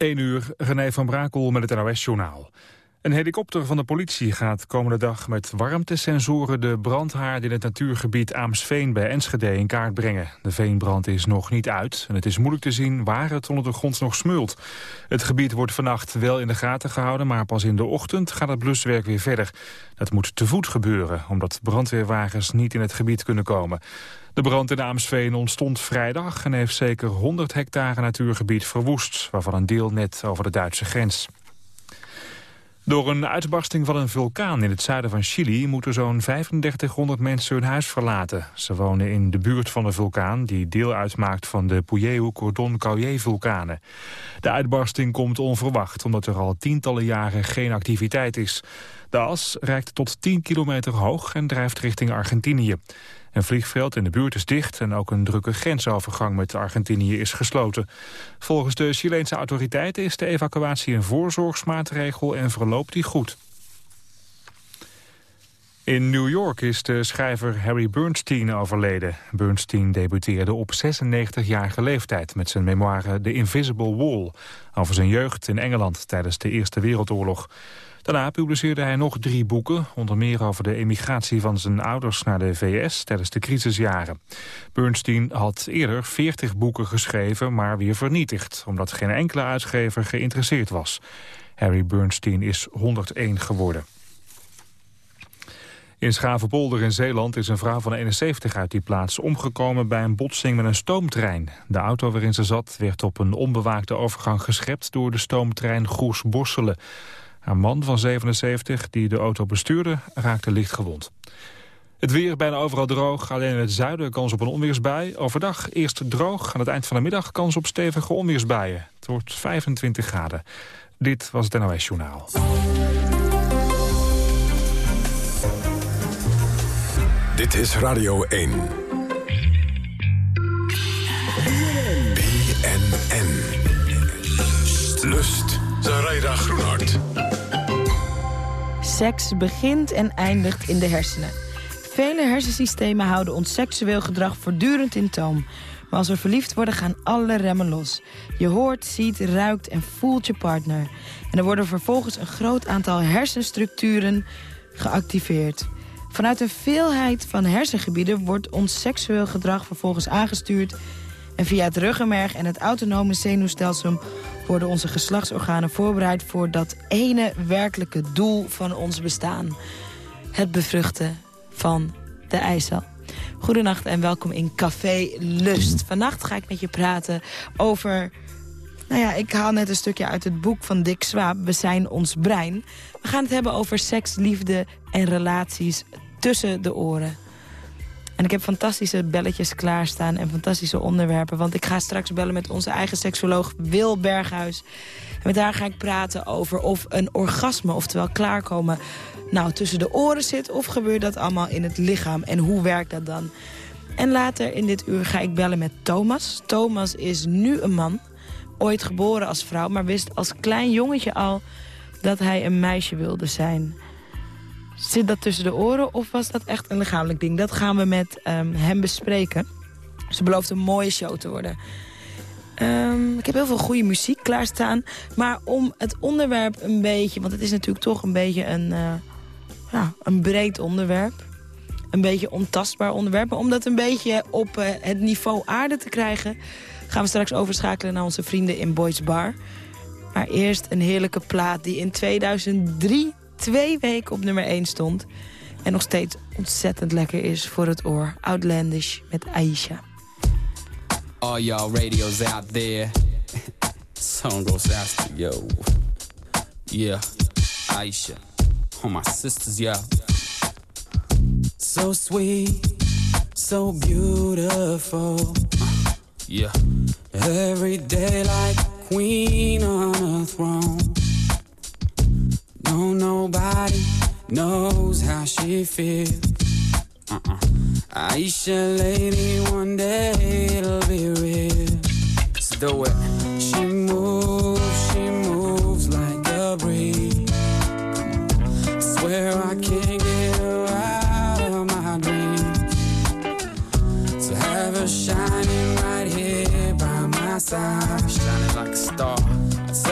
1 uur, René van Brakel met het NOS-journaal. Een helikopter van de politie gaat komende dag met warmtesensoren de brandhaard in het natuurgebied Aamsveen bij Enschede in kaart brengen. De veenbrand is nog niet uit en het is moeilijk te zien waar het onder de grond nog smult. Het gebied wordt vannacht wel in de gaten gehouden, maar pas in de ochtend gaat het bluswerk weer verder. Dat moet te voet gebeuren, omdat brandweerwagens niet in het gebied kunnen komen. De brand in Aamsveen ontstond vrijdag en heeft zeker 100 hectare natuurgebied verwoest, waarvan een deel net over de Duitse grens. Door een uitbarsting van een vulkaan in het zuiden van Chili... moeten zo'n 3500 mensen hun huis verlaten. Ze wonen in de buurt van de vulkaan... die deel uitmaakt van de Puyehue-Cordon-Cauye-vulkanen. De uitbarsting komt onverwacht... omdat er al tientallen jaren geen activiteit is. De as reikt tot 10 kilometer hoog en drijft richting Argentinië. Een vliegveld in de buurt is dicht en ook een drukke grensovergang met Argentinië is gesloten. Volgens de Chileense autoriteiten is de evacuatie een voorzorgsmaatregel en verloopt die goed. In New York is de schrijver Harry Bernstein overleden. Bernstein debuteerde op 96-jarige leeftijd met zijn memoire The Invisible Wall... over zijn jeugd in Engeland tijdens de Eerste Wereldoorlog. Daarna publiceerde hij nog drie boeken, onder meer over de emigratie van zijn ouders naar de VS tijdens de crisisjaren. Bernstein had eerder 40 boeken geschreven, maar weer vernietigd, omdat geen enkele uitgever geïnteresseerd was. Harry Bernstein is 101 geworden. In Schavenpolder in Zeeland is een vrouw van 71 uit die plaats omgekomen bij een botsing met een stoomtrein. De auto waarin ze zat werd op een onbewaakte overgang geschept door de stoomtrein Goes-Borselen. Haar man van 77, die de auto bestuurde, raakte licht gewond. Het weer bijna overal droog, alleen in het zuiden kans op een onweersbui. Overdag eerst droog, aan het eind van de middag kans op stevige onweersbuien. Het wordt 25 graden. Dit was het NOS Journaal. Dit is Radio 1. BNN. Lust. Zaraida Groenhart. Seks begint en eindigt in de hersenen. Vele hersensystemen houden ons seksueel gedrag voortdurend in toom. Maar als we verliefd worden, gaan alle remmen los. Je hoort, ziet, ruikt en voelt je partner. En er worden vervolgens een groot aantal hersenstructuren geactiveerd. Vanuit een veelheid van hersengebieden wordt ons seksueel gedrag vervolgens aangestuurd... en via het ruggenmerg en het autonome zenuwstelsel worden onze geslachtsorganen voorbereid voor dat ene werkelijke doel van ons bestaan. Het bevruchten van de eicel. Goedenacht en welkom in Café Lust. Vannacht ga ik met je praten over... Nou ja, ik haal net een stukje uit het boek van Dick Swaap. We zijn ons brein. We gaan het hebben over seks, liefde en relaties tussen de oren. En ik heb fantastische belletjes klaarstaan en fantastische onderwerpen. Want ik ga straks bellen met onze eigen seksoloog Wil Berghuis. En met haar ga ik praten over of een orgasme, oftewel klaarkomen... nou tussen de oren zit of gebeurt dat allemaal in het lichaam? En hoe werkt dat dan? En later in dit uur ga ik bellen met Thomas. Thomas is nu een man, ooit geboren als vrouw... maar wist als klein jongetje al dat hij een meisje wilde zijn... Zit dat tussen de oren of was dat echt een lichamelijk ding? Dat gaan we met um, hem bespreken. Ze belooft een mooie show te worden. Um, ik heb heel veel goede muziek klaarstaan. Maar om het onderwerp een beetje... Want het is natuurlijk toch een beetje een, uh, ja, een breed onderwerp. Een beetje ontastbaar onderwerp. Maar om dat een beetje op uh, het niveau aarde te krijgen... gaan we straks overschakelen naar onze vrienden in Boys Bar. Maar eerst een heerlijke plaat die in 2003 twee weken op nummer 1 stond. En nog steeds ontzettend lekker is voor het oor. Outlandish met Aisha. All y'all radios out there. Song goes out to yo. Yeah, Aisha. All my sisters, yeah. So sweet, so beautiful. Yeah, every day like queen on a throne. No, nobody knows how she feels. Uh-uh. Aisha, lady, one day it'll be real. Let's do it. She moves, she moves like a breeze. Swear I can't get her out of my dreams. So have her shining right here by my side, shining like a star.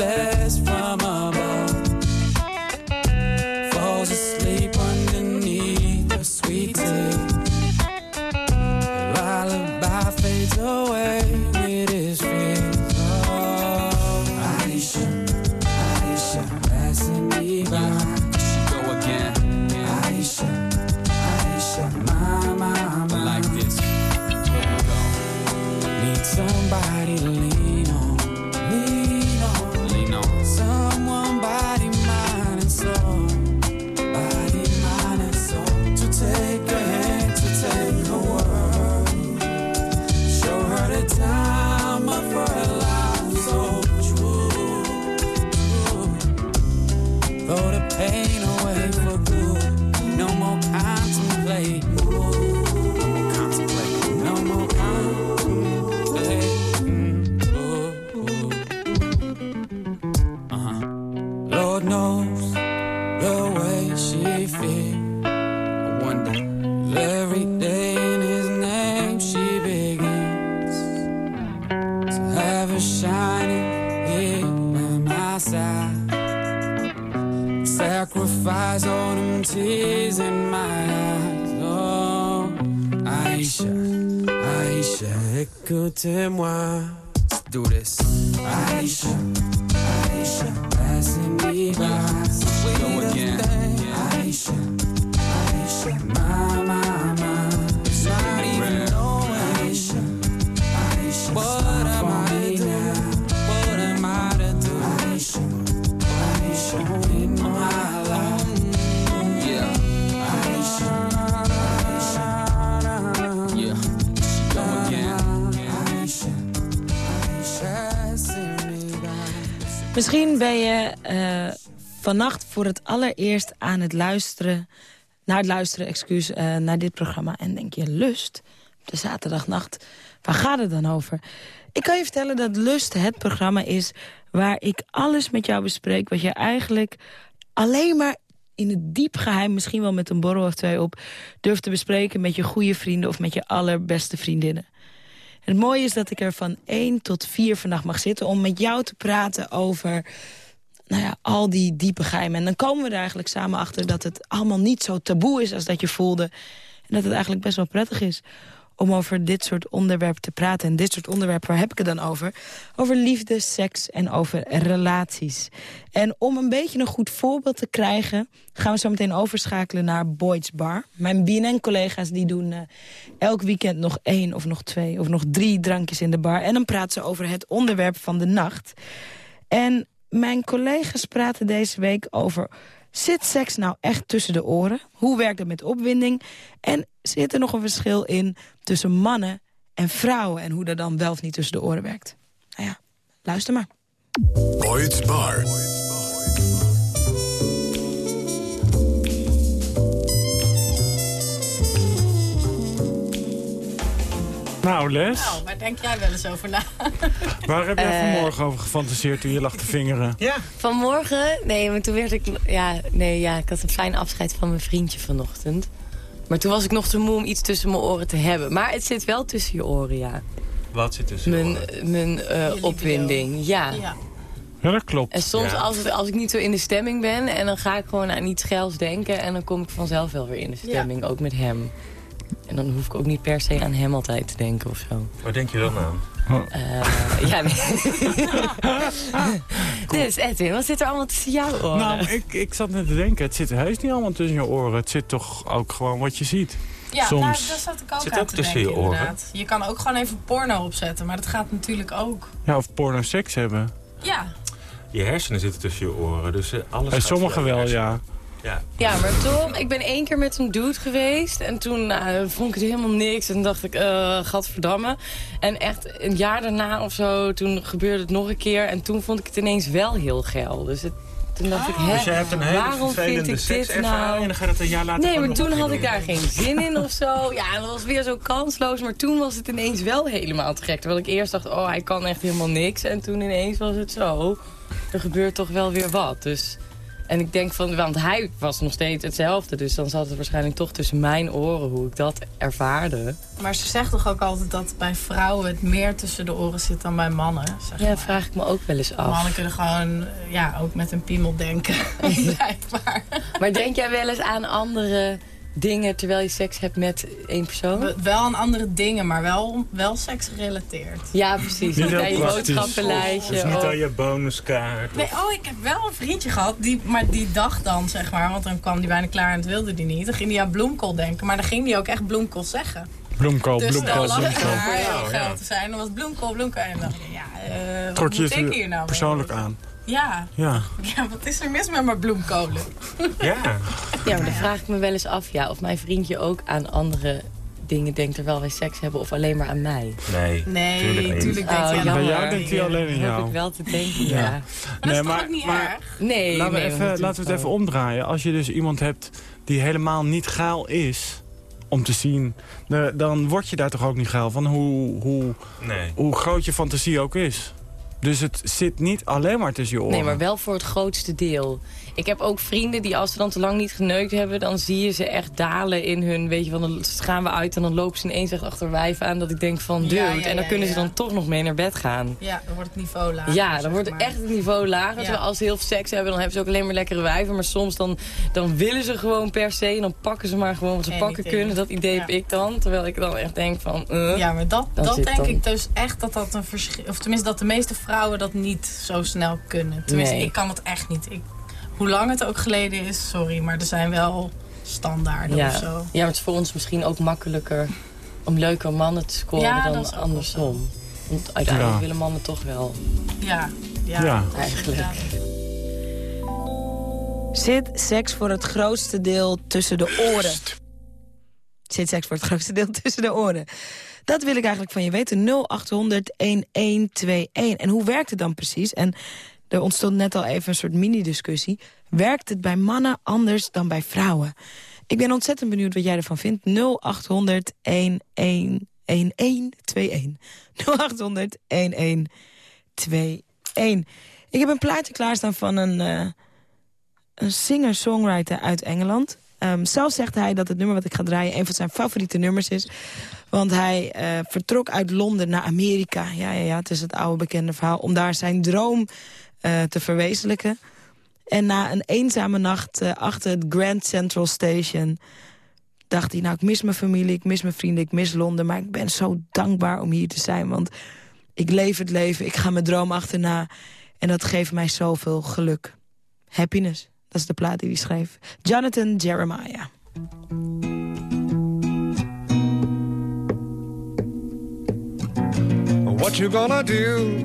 like Misschien ben je eh, vannacht voor het allereerst aan het luisteren... naar het luisteren, excuus, eh, naar dit programma... en denk je, lust, de zaterdagnacht, waar gaat het dan over? Ik kan je vertellen dat Lust het programma is... waar ik alles met jou bespreek wat je eigenlijk alleen maar in het diep geheim... misschien wel met een borrel of twee op... durft te bespreken met je goede vrienden of met je allerbeste vriendinnen. Het mooie is dat ik er van 1 tot 4 vannacht mag zitten... om met jou te praten over nou ja, al die diepe geheimen. En dan komen we er eigenlijk samen achter dat het allemaal niet zo taboe is... als dat je voelde. En dat het eigenlijk best wel prettig is om over dit soort onderwerpen te praten. En dit soort onderwerpen, waar heb ik het dan over? Over liefde, seks en over relaties. En om een beetje een goed voorbeeld te krijgen... gaan we zo meteen overschakelen naar Boyd's Bar. Mijn BNN-collega's die doen eh, elk weekend nog één of nog twee... of nog drie drankjes in de bar. En dan praten ze over het onderwerp van de nacht. En mijn collega's praten deze week over... Zit seks nou echt tussen de oren? Hoe werkt het met opwinding? En zit er nog een verschil in tussen mannen en vrouwen... en hoe dat dan wel of niet tussen de oren werkt? Nou ja, luister maar. Boyd's Bar. Nou, Les, Nou, waar denk jij wel eens over na? waar heb jij Eh. vanmorgen over gefantaseerd toen je lag te vingeren? Vanmorgen? Nee, maar toen werd ik... Ja, nee, ja, ik had een fijn afscheid van mijn vriendje vanochtend. Maar toen was ik nog te moe om iets tussen mijn oren te hebben. Maar het zit wel tussen je oren, ja. Wat zit tussen Mijn, oren? mijn eh, opwinding, ja. Ja. Ja, dat klopt. En soms Ja. als, het, als ik niet zo in de stemming ben... en dan ga ik gewoon aan iets geils denken... en dan kom ik vanzelf wel weer in de stemming, ook met hem. En dan hoef ik ook niet per se aan hem altijd te denken of zo. Waar denk je dan aan? Eh, ja, nee. dus Edwin, wat zit er allemaal tussen jouw oren? Nou, ik, ik zat net te denken, het zit heus niet allemaal tussen je oren. Het zit toch ook gewoon wat je ziet. Ja, Soms. nou, daar zat ik ook Zit aan ook te tussen denken, je oren. inderdaad. Je kan ook gewoon even porno opzetten, maar dat gaat natuurlijk ook. Ja, of porno seks hebben. Ja, Je hersenen zitten tussen je oren, dus eh, alles sommigen via je wel, hersenen. ja. Ja. Ja, maar toch, ik ben één keer met een dude geweest. En toen nou, vond ik het helemaal niks. En dacht ik, eh gadverdamme. En echt een jaar daarna of zo, toen gebeurde het nog een keer. En toen vond ik het ineens wel heel geil. Dus het, toen dacht ik, hè, Dus je hebt een hele waarom vind ik dit nou... en dan ga je dat een jaar later Nee, maar toen had ik daar geen zin in of zo. Ja, dat was weer zo kansloos. Maar toen was het ineens wel helemaal te gek. Terwijl ik eerst dacht, oh, hij kan echt helemaal niks. En toen ineens was het zo. Er gebeurt toch wel weer wat. Dus... En ik denk van, want hij was nog steeds hetzelfde. Dus dan zat het waarschijnlijk toch tussen mijn oren hoe ik dat ervaarde. Maar ze zegt toch ook altijd dat bij vrouwen het meer tussen de oren zit dan bij mannen. Zeg Ja, maar. vraag ik me ook wel eens af. Mannen kunnen gewoon ja, ook met een piemel denken. Blijkbaar. Maar denk jij wel eens aan andere dingen terwijl je seks hebt met één persoon? Wel aan andere dingen, maar wel, wel seksgerelateerd. Ja, precies. Niet aan je boodschappenlijstje. Dus niet of- aan je bonuskaart. Nee, oh, ik heb wel een vriendje gehad, die, maar die dacht dan, zeg maar, want dan kwam die bijna klaar en het wilde die niet. Dan ging hij aan bloemkool denken, maar dan ging hij ook echt bloemkool zeggen. Bloemkool, Dus dan bloemkool, bloemkool. haar heel Oh, ja. te zijn. Dan was het bloemkool, bloemkool. En dan ja, eh wat Trok je moet ik het hier nou mee? persoonlijk aan. Ja. Ja. ja, wat is er mis met mijn bloemkolen? Ja. Ja, maar dan vraag ik me wel eens af ja, of mijn vriendje ook aan andere dingen denkt terwijl wij seks hebben of alleen maar aan mij. Nee, Nee, tuurlijk niet. tuurlijk Oh, denkt hij aan jammer. Bij jou denkt hij alleen aan Dat hoop jou. ik wel te denken, Ja. ja. Maar dat is toch ook niet erg? Nee, laten, we nee, even, natuurlijk laten we het even omdraaien. Als je dus iemand hebt die helemaal niet gaal is om te zien... dan word je daar toch ook niet gaal van hoe, hoe, Nee. hoe groot je fantasie ook is. Dus het zit niet alleen maar tussen je oren. Nee, maar wel voor het grootste deel. Ik heb ook vrienden die als ze dan te lang niet geneukt hebben... dan zie je ze echt dalen in hun... weet je, van dan gaan we uit en dan lopen ze ineens echt achter wijf aan... dat ik denk van, dude. Ja, ja, en dan kunnen ze dan toch nog mee naar bed gaan. Ja, dan wordt het niveau lager. Ja, dan zeg wordt maar. echt het niveau lager. Als ze heel veel seks hebben, dan hebben ze ook alleen maar lekkere wijven. Maar soms dan, dan willen ze gewoon per se. En dan pakken ze maar gewoon wat ze pakken kunnen. Dat idee heb ik dan. Terwijl ik dan echt denk van... eh. Ja, maar dat, dat denk dan- ik dus echt dat dat een verschil... Of tenminste dat de meeste vrouwen dat niet zo snel kunnen. Tenminste, Nee. ik kan het echt niet. Ik, hoe lang het ook geleden is, sorry, maar er zijn wel standaarden ja. of zo. ja, maar het is voor ons misschien ook makkelijker om leuke mannen te scoren Ja, dan andersom. Want uiteindelijk Ja. willen mannen toch wel, Ja, ja. Ja. eigenlijk. Ja. Zit seks voor het grootste deel tussen de oren? Zit seks voor het grootste deel tussen de oren? Dat wil ik eigenlijk van je weten. 0800-1121. En hoe werkt het dan precies? En er ontstond net al even een soort mini-discussie. Werkt het bij mannen anders dan bij vrouwen? Ik ben ontzettend benieuwd wat jij ervan vindt. 0800 1121. 0800 1121. Ik heb een plaatje klaarstaan van een, eh, een singer-songwriter uit Engeland. Ehm, zelf zegt hij dat het nummer wat ik ga draaien... een van zijn favoriete nummers is. Want hij eh, vertrok uit Londen naar Amerika. Ja, ja, ja, het is het oude bekende verhaal. Om daar zijn droom eh, te verwezenlijken. En na een eenzame nacht eh, achter het Grand Central Station... dacht hij, nou, ik mis mijn familie, ik mis mijn vrienden, ik mis Londen... maar ik ben zo dankbaar om hier te zijn, want ik leef het leven... ik ga mijn droom achterna en dat geeft mij zoveel geluk. Happiness, dat is de plaat die hij schreef. Jonathan Jeremiah. What you gonna do?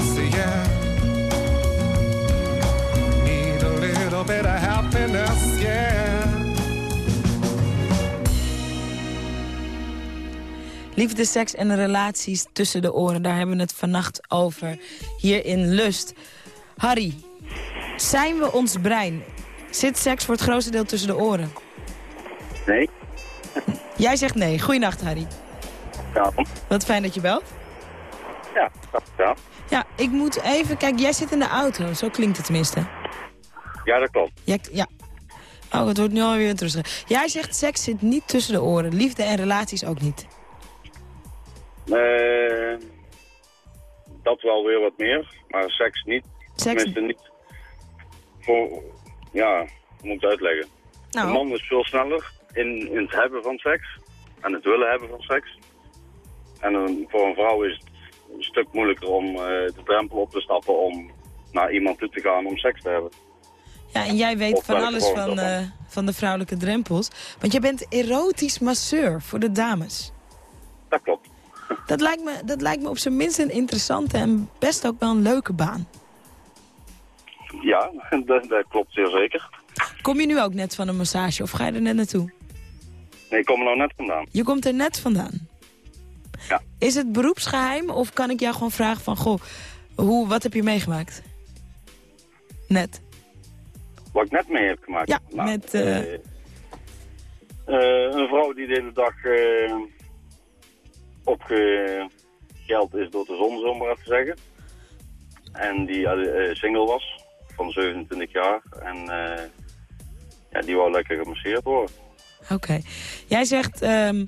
bit of happiness, yeah. Liefde, seks en relaties tussen de oren, daar hebben we het vannacht over. Hier in Lust. Harry, zijn we ons brein? Zit seks voor het grootste deel tussen de oren? Nee. Jij zegt nee. Goeienacht, Harry. Ja, Wat fijn dat je belt. ja, dat ja. Ja, ik moet even... Kijk, jij zit in de auto. Zo klinkt het tenminste. Ja, dat klopt. Ja, ja. Oh, het wordt nu alweer interessant. Jij zegt seks zit niet tussen de oren. Liefde en relaties ook niet. Eh, dat wel weer wat meer, maar seks niet. Seks- Tenminste niet voor, ja, moet ik het uitleggen? Nou. Een man is veel sneller in, in het hebben van seks en het willen hebben van seks. En een, voor een vrouw is het een stuk moeilijker om eh, de drempel op te stappen om naar iemand toe te gaan om seks te hebben. Ja, en jij weet Of van alles van, eh, van de vrouwelijke drempels. Want jij bent erotisch masseur voor de dames. Dat klopt. Dat lijkt me, dat lijkt me op zijn minst een interessante en best ook wel een leuke baan. Ja, dat, dat klopt zeer zeker. Kom je nu ook net van een massage of ga je er net naartoe? Nee, ik kom er nou net vandaan. Je komt er net vandaan. Ja. Is het beroepsgeheim of kan ik jou gewoon vragen van... Goh, hoe, wat heb je meegemaakt? Net. Wat ik net mee heb gemaakt. Ja, Nou, met, eh, eh, eh, een vrouw die de hele dag opgegeld is door de zon, zo maar even zeggen. En die single was, van 27 jaar. En ja, die wou lekker gemasseerd worden. Oké. Jij zegt, ehm,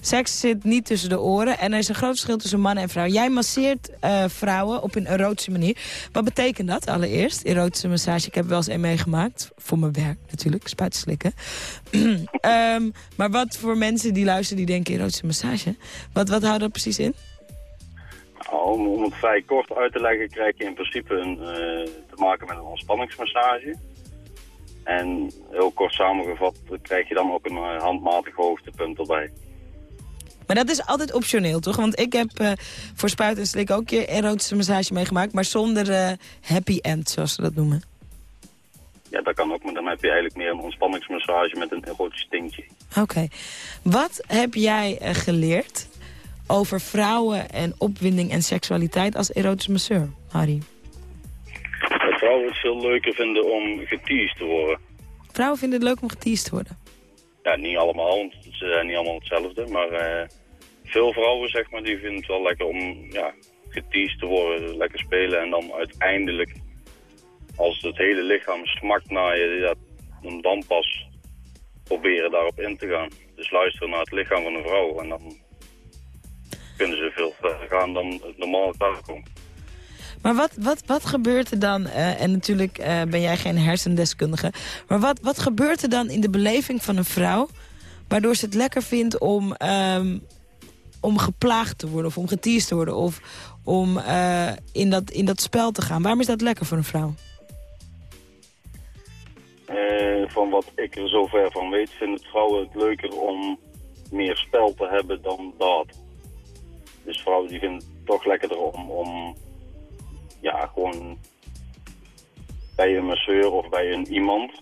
seks zit niet tussen de oren en er is een groot verschil tussen mannen en vrouwen. Jij masseert eh, vrouwen op een erotische manier. Wat betekent dat allereerst, erotische massage? Ik heb wel eens een meegemaakt, voor mijn werk natuurlijk, spuiten slikken. Ehm, maar wat voor mensen die luisteren die denken erotische massage, wat, wat houdt dat precies in? Nou, om, om het vrij kort uit te leggen, krijg je in principe een, eh, te maken met een ontspanningsmassage. En heel kort samengevat krijg je dan ook een eh, handmatig hoogtepunt erbij. Maar dat is altijd optioneel, toch? Want ik heb eh, voor spuiten en slikken ook een keer erotische massage meegemaakt, maar zonder eh, happy end, zoals ze dat noemen. Ja, dat kan ook, maar dan heb je eigenlijk meer een ontspanningsmassage met een erotisch tintje. Oké. Wat heb jij eh, geleerd over vrouwen en opwinding en seksualiteit als erotisch masseur, Harry? Dat vrouwen het veel leuker vinden om geteased te worden. Vrouwen vinden het leuk om geteased te worden. Ja, niet allemaal, want ze zijn niet allemaal hetzelfde. Maar veel vrouwen, zeg maar, die vinden het wel lekker om ja, geteased te worden, lekker spelen. En dan uiteindelijk, als het hele lichaam smakt naar je, ja, dan pas proberen daarop in te gaan. Dus luisteren naar het lichaam van een vrouw. En dan kunnen ze veel verder gaan dan het normale welkom. Maar wat, wat, wat gebeurt er dan, eh, en natuurlijk eh, ben jij geen hersendeskundige... maar wat, wat gebeurt er dan in de beleving van een vrouw... waardoor ze het lekker vindt om, ehm, om geplaagd te worden of om geteased te worden... of om eh, in, dat, in dat spel te gaan? Waarom is dat lekker voor een vrouw? Eh, van wat ik er zover van weet, vinden vrouwen het leuker om meer spel te hebben dan dat. Dus vrouwen die vinden het toch lekkerder om, om ja, gewoon bij een masseur of bij een iemand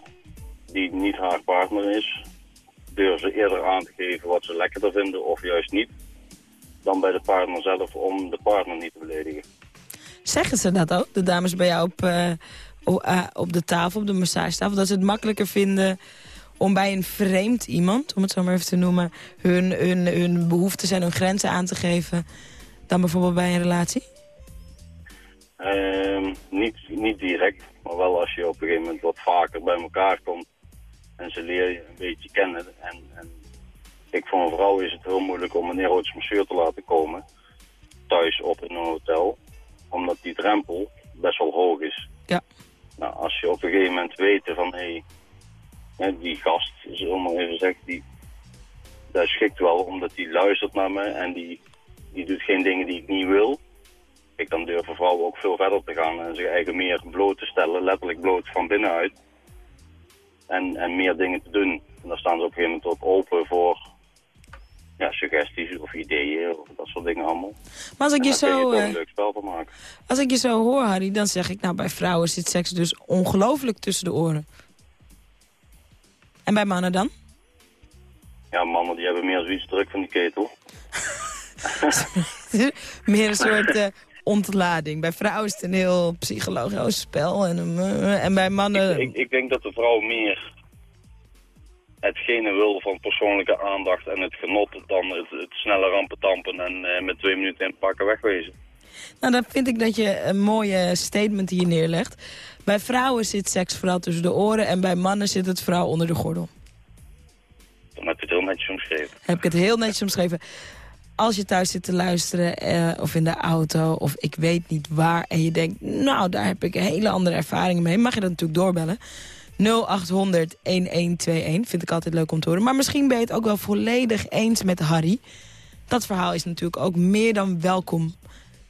die niet haar partner is, durven ze eerder aan te geven wat ze lekkerder vinden of juist niet. Dan bij de partner zelf om de partner niet te beledigen. Zeggen ze dat ook, de dames bij jou op, eh, eh, op de tafel, op de massagetafel? Dat ze het makkelijker vinden om bij een vreemd iemand, om het zo maar even te noemen... hun, hun, hun behoeftes en hun grenzen aan te geven... dan bijvoorbeeld bij een relatie? Ehm, niet, niet direct, maar wel als je op een gegeven moment wat vaker bij elkaar komt en ze leren je een beetje kennen. En, en ik voor een vrouw is het heel moeilijk om een erotisch masseur te laten komen thuis op in een hotel, omdat die drempel best wel hoog is. Ja. Nou, als je op een gegeven moment weet van hé, hè, die gast, zullen maar even zeggen, die, dat schikt wel omdat die luistert naar me en die, die doet geen dingen die ik niet wil. Ik dan durven vrouwen ook veel verder te gaan en zich eigen meer bloot te stellen, letterlijk bloot van binnenuit. En, en meer dingen te doen. En daar staan ze op een gegeven moment ook open voor ja, suggesties of ideeën of dat soort dingen allemaal. Maar als ik je zo... je eh, een leuk spel van maken. Als ik je zo hoor, Harry, dan zeg ik... nou, bij vrouwen zit seks dus ongelooflijk tussen de oren. En bij mannen dan? Ja, mannen die hebben meer zoiets druk van die ketel. Meer een soort eh, ontlading. Bij vrouwen is het een heel psychologisch spel. En, eh, en bij mannen... Ik, ik denk dat de vrouw meer hetgene wil van persoonlijke aandacht en het genot dan het, het snelle rampentampen en eh, met twee minuten in het pakken wegwezen. Nou, dan vind ik dat je een mooie statement hier neerlegt. Bij vrouwen zit seks vooral tussen de oren... en bij mannen zit het vooral onder de gordel. Dan heb je het heel netjes omschreven. Heb ik het heel netjes omschreven. Als je thuis zit te luisteren, eh, of in de auto, of ik weet niet waar... en je denkt, nou, daar heb ik hele andere ervaringen mee... mag je dat natuurlijk doorbellen. 0800 1121 vind ik altijd leuk om te horen. Maar misschien ben je het ook wel volledig eens met Harry. Dat verhaal is natuurlijk ook meer dan welkom.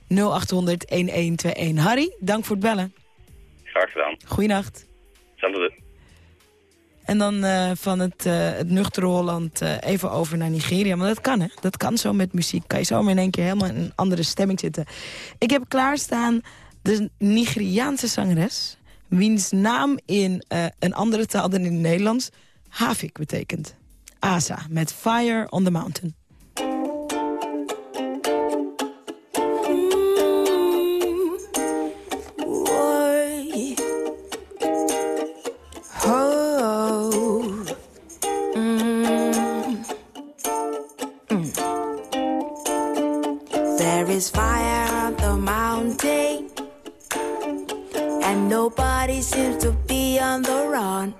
0800 1121. Harry, dank voor het bellen. Graag gedaan. Goeienacht. Hetzelfde. En dan eh, van het, eh, het nuchtere Holland eh, even over naar Nigeria. Maar dat kan, hè? Dat kan zo met muziek. Kan je zomaar in één keer helemaal in een andere stemming zitten. Ik heb klaarstaan de Nigeriaanse zangeres... wiens naam in eh, een andere taal dan in het Nederlands... Havik betekent. Asa, met Fire on the Mountain. On.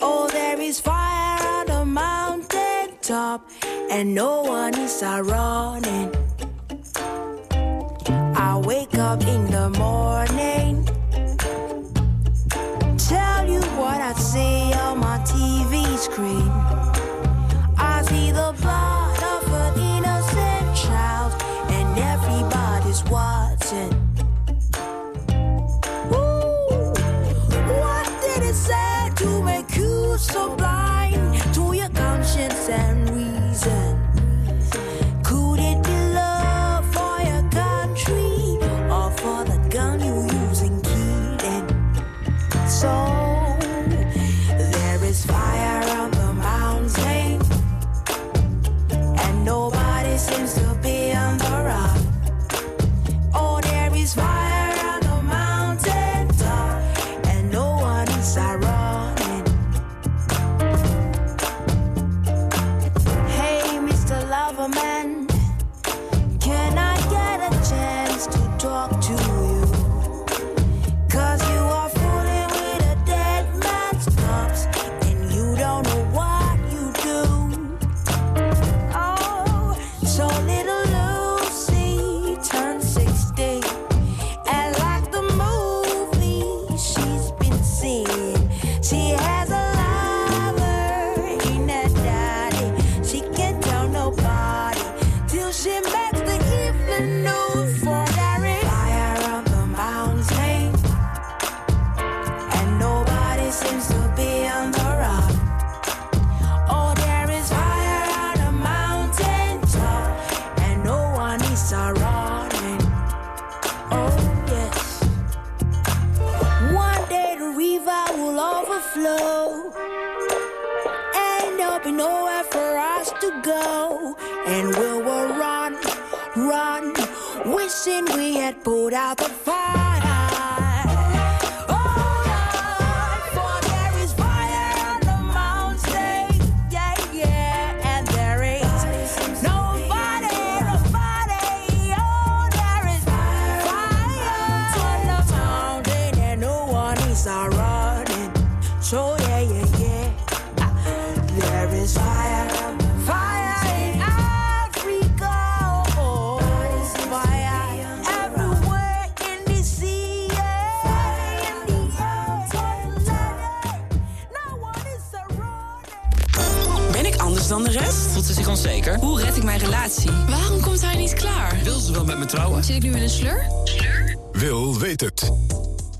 Oh, there is fire on the mountain top, and no one is running. I wake up in the morning. Put out the. Hoe red ik mijn relatie? Waarom komt hij niet klaar? Wil ze wel met me trouwen? Zit ik nu in een slur? Wil weet het.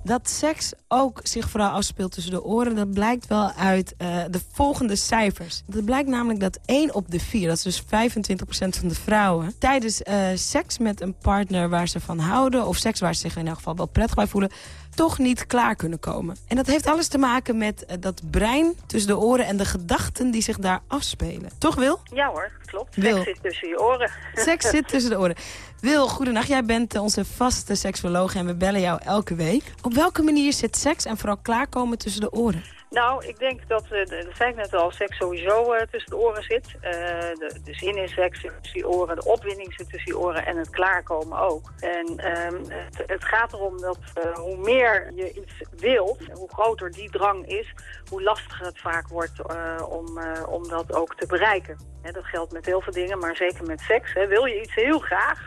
Dat seks ook zich vooral afspeelt tussen de oren... dat blijkt wel uit eh, de volgende cijfers. Het blijkt namelijk dat 1 op de 4, dat is dus 25% van de vrouwen... tijdens eh, seks met een partner waar ze van houden... of seks waar ze zich in elk geval wel prettig bij voelen... toch niet klaar kunnen komen. En dat heeft alles te maken met eh, dat brein tussen de oren... en de gedachten die zich daar afspelen. Toch, Wil? Ja hoor, klopt. Wil. Seks zit tussen je oren. Seks zit tussen de oren. Wil, goedenacht. Jij bent eh, onze vaste seksoloog en we bellen jou elke week. Op welke manier zit seks en vooral klaarkomen tussen de oren? Nou, ik denk dat, eh, dat zei ik net al, seks sowieso eh, tussen de oren zit. Eh, de, de zin in seks zit tussen je oren, de opwinding zit tussen je oren en het klaarkomen ook. En ehm, het, het gaat erom dat hoe meer je iets wilt, hoe groter die drang is, hoe lastiger het vaak wordt om, om dat ook te bereiken. Hè, dat geldt met heel veel dingen, maar zeker met seks. Wil je iets heel graag,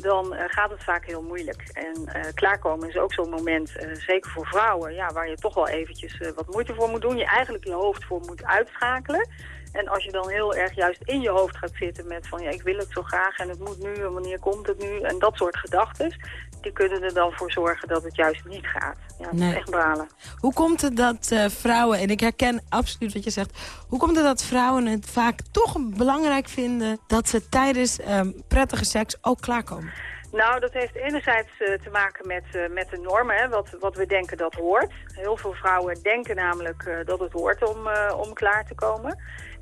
dan eh, gaat het vaak heel moeilijk. En eh, klaarkomen is ook zo'n moment, eh, zeker voor vrouwen, ja, waar je toch wel eventjes wat moeite voor moet doen. Je eigenlijk je hoofd voor moet uitschakelen. En als je dan heel erg juist in je hoofd gaat zitten met van ja, ik wil het zo graag en het moet nu en wanneer komt het nu en dat soort gedachten, die kunnen er dan voor zorgen dat het juist niet gaat. Ja, Nee. is echt balen. Hoe komt het dat eh, vrouwen, en ik herken absoluut wat je zegt... hoe komt het dat vrouwen het vaak toch belangrijk vinden... dat ze tijdens ehm, prettige seks ook klaarkomen? Nou, dat heeft enerzijds eh, te maken met, eh, met de normen, hè, wat, wat we denken dat hoort. Heel veel vrouwen denken namelijk dat het hoort om, om klaar te komen.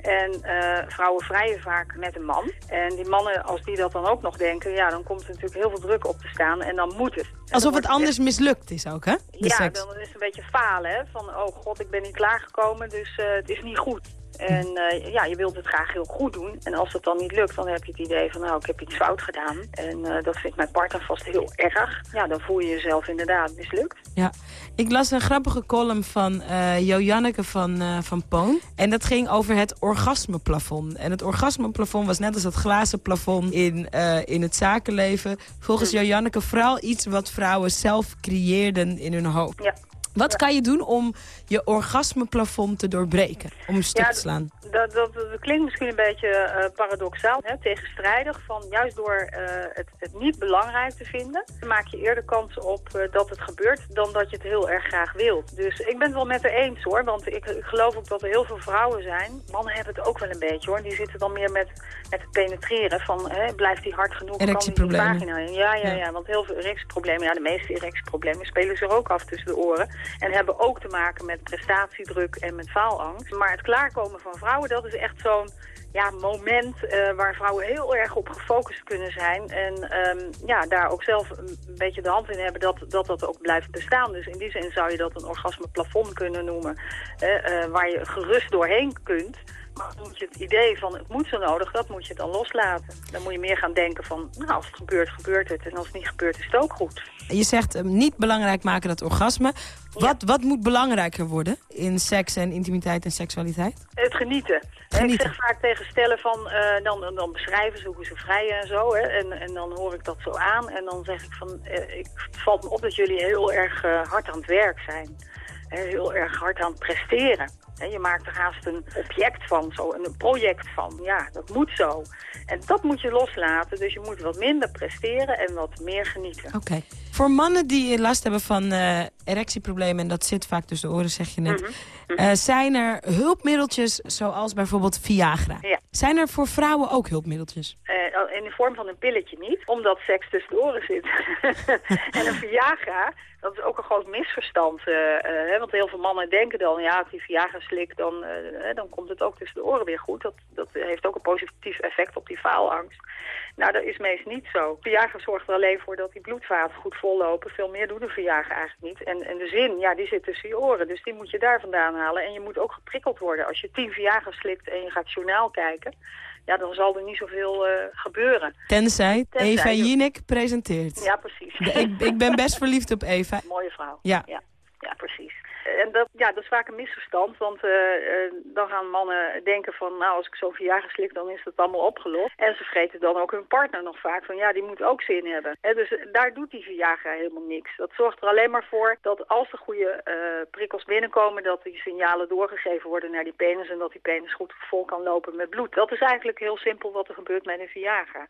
En eh, vrouwen vrijen vaak met een man. En die mannen, als die dat dan ook nog denken, ja, dan komt er natuurlijk heel veel druk op te staan en dan moet het. En Alsof het anders mislukt is ook, hè? De ja, seks. dan is het een beetje falen, hè? Van, oh god, ik ben niet klaargekomen, dus eh, het is niet goed. En eh, ja, je wilt het graag heel goed doen. En als het dan niet lukt, dan heb je het idee van, nou, ik heb iets fout gedaan. En eh, dat vindt mijn partner vast heel erg. Ja, dan voel je jezelf inderdaad mislukt. Ja, ik las een grappige column van eh Jo Janneke van, eh, van Poon. En dat ging over het orgasmeplafond. En het orgasmeplafond was net als dat glazen plafond in, eh, in het zakenleven. Volgens Jo Janneke vooral iets wat vrouwen zelf creëerden in hun hoofd. Ja. Wat kan je doen om je orgasmeplafond te doorbreken? Om een stuk Ja, te slaan? Dat, dat, dat klinkt misschien een beetje eh, paradoxaal, hè, tegenstrijdig. Van juist door eh, het, het niet belangrijk te vinden, maak je eerder kans op eh, dat het gebeurt dan dat je het heel erg graag wilt. Dus ik ben het wel met haar eens hoor, want ik, ik geloof ook dat er heel veel vrouwen zijn. Mannen hebben het ook wel een beetje hoor. Die zitten dan meer met, met het penetreren van hè, blijft die hard genoeg? Kan die vagina in? Ja, ja, Ja. ja, want heel veel erectieproblemen, ja de meeste erectieproblemen spelen zich ook af tussen de oren. En hebben ook te maken met prestatiedruk en met faalangst. Maar het klaarkomen van vrouwen, dat is echt zo'n ja, moment eh, waar vrouwen heel erg op gefocust kunnen zijn. En ehm, ja, daar ook zelf een beetje de hand in hebben dat, dat dat ook blijft bestaan. Dus in die zin zou je dat een orgasme plafond kunnen noemen. eh, waar je gerust doorheen kunt. Maar dan moet je het idee van het moet zo nodig, dat moet je dan loslaten. Dan moet je meer gaan denken van, nou als het gebeurt, gebeurt het. En als het niet gebeurt, is het ook goed. Je zegt eh, niet belangrijk maken dat orgasme. Wat, wat moet belangrijker worden in seks en intimiteit en seksualiteit? Het genieten. Genieten. Ik zeg vaak tegen stellen van, eh, dan, dan, beschrijven ze hoe ze vrijen en zo. Hè, en, en dan hoor ik dat zo aan. En dan zeg ik van, eh, ik, het valt me op dat jullie heel erg hard aan het werk zijn. Heel erg hard aan het presteren. Je maakt er haast een object van, zo, een project van. Ja, dat moet zo. En dat moet je loslaten. Dus je moet wat minder presteren en wat meer genieten. Oké. Voor mannen die last hebben van eh, erectieproblemen... en dat zit vaak tussen de oren, zeg je net... Mhm. eh, zijn er hulpmiddeltjes zoals bijvoorbeeld Viagra? Ja. Zijn er voor vrouwen ook hulpmiddeltjes? Eh, in de vorm van een pilletje niet, omdat seks tussen de oren zit. en een Viagra, dat is ook een groot misverstand. hè, want heel veel mannen denken dan, ja, als die Viagra slik, dan, dan komt het ook tussen de oren weer goed. Dat, dat heeft ook een positief effect op die faalangst. Nou, dat is meest niet zo. Viagra zorgt er alleen voor dat die bloedvaten goed vollopen. Veel meer doet de Viagra eigenlijk niet. En, en de zin, ja, die zit tussen je oren. Dus die moet je daar vandaan halen. En je moet ook geprikkeld worden. Als je tien Viagra slikt en je gaat journaal kijken... ja, dan zal er niet zoveel eh, gebeuren. Tenzij, Tenzij Eva je- Jinek presenteert. Ja, precies. Ik, ik ben best verliefd op Eva. Mooie vrouw. Ja. ja. Ja, precies. En dat, ja, dat is vaak een misverstand, want eh, eh, dan gaan mannen denken van, nou, als ik zo'n Viagra slik, dan is het allemaal opgelost. En ze vergeten dan ook hun partner nog vaak van, ja, die moet ook zin hebben. Dus eh, daar doet die Viagra helemaal niks. Dat zorgt er alleen maar voor dat als er goede prikkels binnenkomen, dat die signalen doorgegeven worden naar die penis en dat die penis goed vol kan lopen met bloed. Dat is eigenlijk heel simpel wat er gebeurt met een Viagra.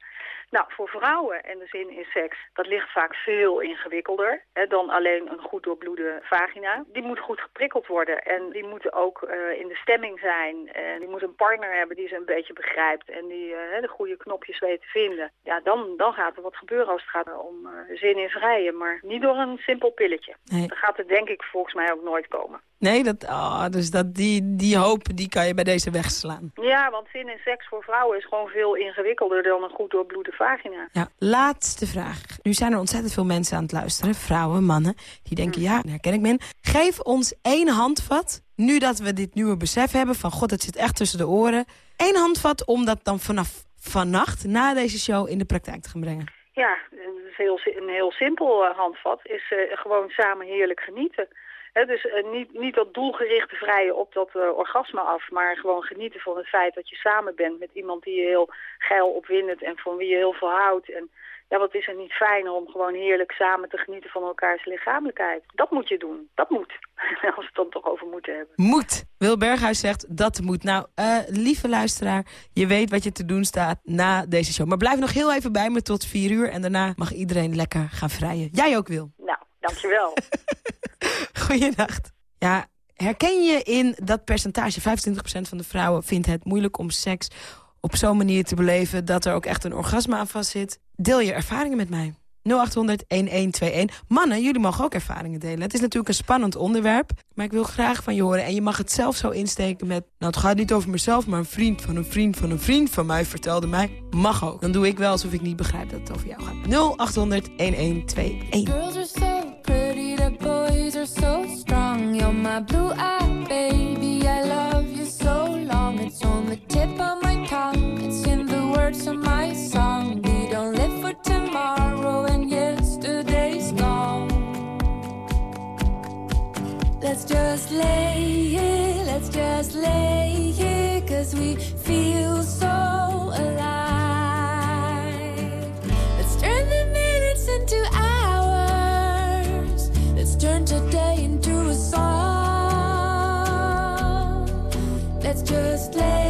Nou, voor vrouwen en de zin in seks, dat ligt vaak veel ingewikkelder dan alleen een goed doorbloede vagina. Die moet goed geprikkeld worden en die moeten ook eh, in de stemming zijn. En die moet een partner hebben die ze een beetje begrijpt en die eh, de goede knopjes weet te vinden. Ja, dan, dan gaat er wat gebeuren als het gaat om eh, zin in vrijen, maar niet door een simpel pilletje. Nee. Dan gaat het denk ik volgens mij ook nooit komen. Nee, dat, oh, dus dat, die, die hoop die kan je bij deze wegslaan. Ja, want zin in seks voor vrouwen is gewoon veel ingewikkelder dan een goed doorbloede vagina. Ja, laatste vraag. Nu zijn er ontzettend veel mensen aan het luisteren. Vrouwen, mannen. Die denken, ja, daar herken ik me in. Geef ons één handvat. Nu dat we dit nieuwe besef hebben van... God, het zit echt tussen de oren. Eén handvat om dat dan vanaf vannacht na deze show in de praktijk te gaan brengen. Ja, is heel, een heel simpel eh, handvat is eh, gewoon samen heerlijk genieten. Hè, dus eh, niet, niet dat doelgerichte vrijen op dat eh, orgasme af, maar gewoon genieten van het feit dat je samen bent met iemand die je heel geil opwindend en van wie je heel veel houdt. En ja, wat is er niet fijner om gewoon heerlijk samen te genieten van elkaars lichamelijkheid. Dat moet je doen. Dat moet. Als we het dan toch over moeten hebben. Moet. Wil Berghuis zegt, dat moet. Nou, eh, lieve luisteraar, je weet wat je te doen staat na deze show. Maar blijf nog heel even bij me tot vier uur. En daarna mag iedereen lekker gaan vrijen. Jij ook, Wil. Nou, dankjewel. Goeienacht. Ja, herken je in dat percentage, 25% van de vrouwen vindt het moeilijk om seks op zo'n manier te beleven dat er ook echt een orgasme aan vast zit? Deel je ervaringen met mij. 0800-1121. Mannen, jullie mogen ook ervaringen delen. Het is natuurlijk een spannend onderwerp, maar ik wil graag van je horen. En je mag het zelf zo insteken met... nou, het gaat niet over mezelf, maar een vriend van een vriend van een vriend van mij vertelde mij. Mag ook. Dan doe ik wel alsof ik niet begrijp dat het over jou gaat. 0800-1121. Girls are so pretty, the boys are so strong. You're my blue-eyed baby, just lay here, let's just lay here, cause we feel so alive. Let's turn the minutes into hours. Let's turn today into a song. Let's just lay